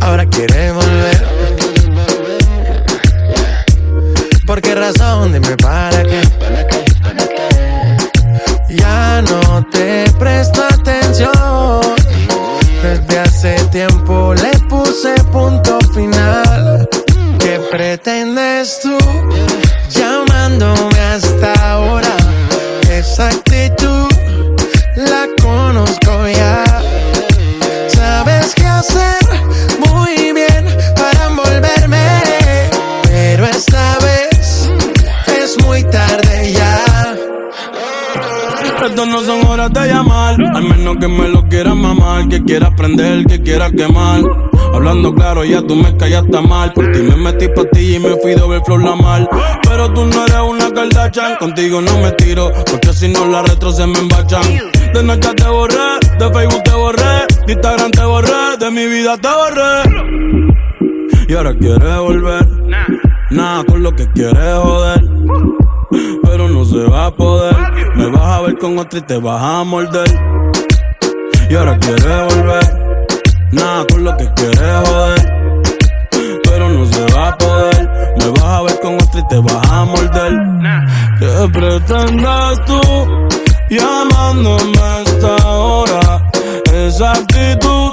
Ahora quiere volver. ¿Por qué razón? Dime para pretendes tú llamándome hasta ahora? Esa actitud la conozco ya. Sabes qué hacer muy bien para envolverme, pero esta vez es muy tarde ya. Esto no son horas de llamar, al menos que me lo quieras mamar, que quieras prender, que quieras quemar. Hablando claro, ya tú me callaste mal. Por ti me metí pa' ti y me fui doble flor la mal. Pero tú no eres una Kardashian, contigo no me tiro, porque si no la retro se me embachan. De noche te borré, de Facebook te borré, de Instagram te borré, de mi vida te borré. Y ahora quieres volver, nada con lo que quieres joder. Pero no se va a poder, me vas a ver con otra y te vas a morder. Y ahora quieres volver, nada con lo que quieres joder. Pero no se va a poder, me vas a ver con otra y te vas a morder. ¿Qué pretendes tú llamándome a esta hora? Esa actitud,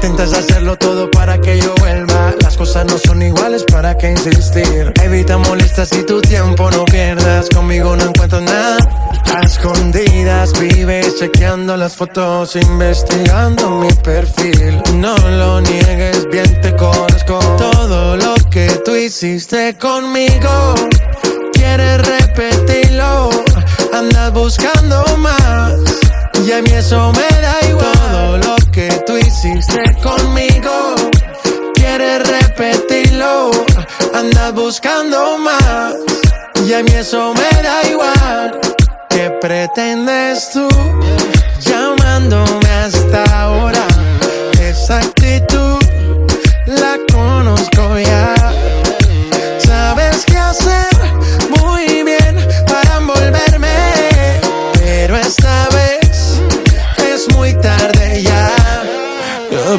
Intentas hacerlo todo para que yo vuelva. Las cosas no son iguales, ¿para qué insistir? Evita molestas y tu tiempo no pierdas. Conmigo no encuentro nada. A escondidas vives chequeando las fotos, investigando mi perfil. No lo niegues, bien te conozco. Todo lo que tú hiciste conmigo, quieres repetirlo. Andas buscando más. Y a mí eso me da igual. Hiciste conmigo, quieres repetirlo. Andas buscando más. Y a mí eso me da igual. ¿Qué pretendes tú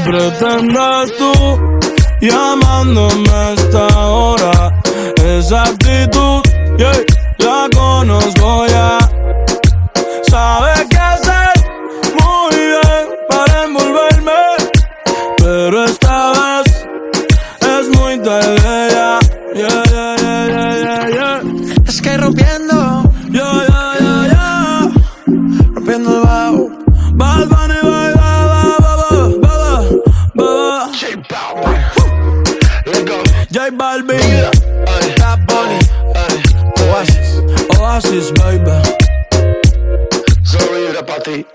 pretendes tú llamándome a esta hora? Esa actitud, yeah, la conozco ya. Sabes qué hacer muy bien para envolverme, pero esta vez es muy tarde yeah, J Balvin, Bad Bunny, Oasis. Oasis, baby. Era para ti.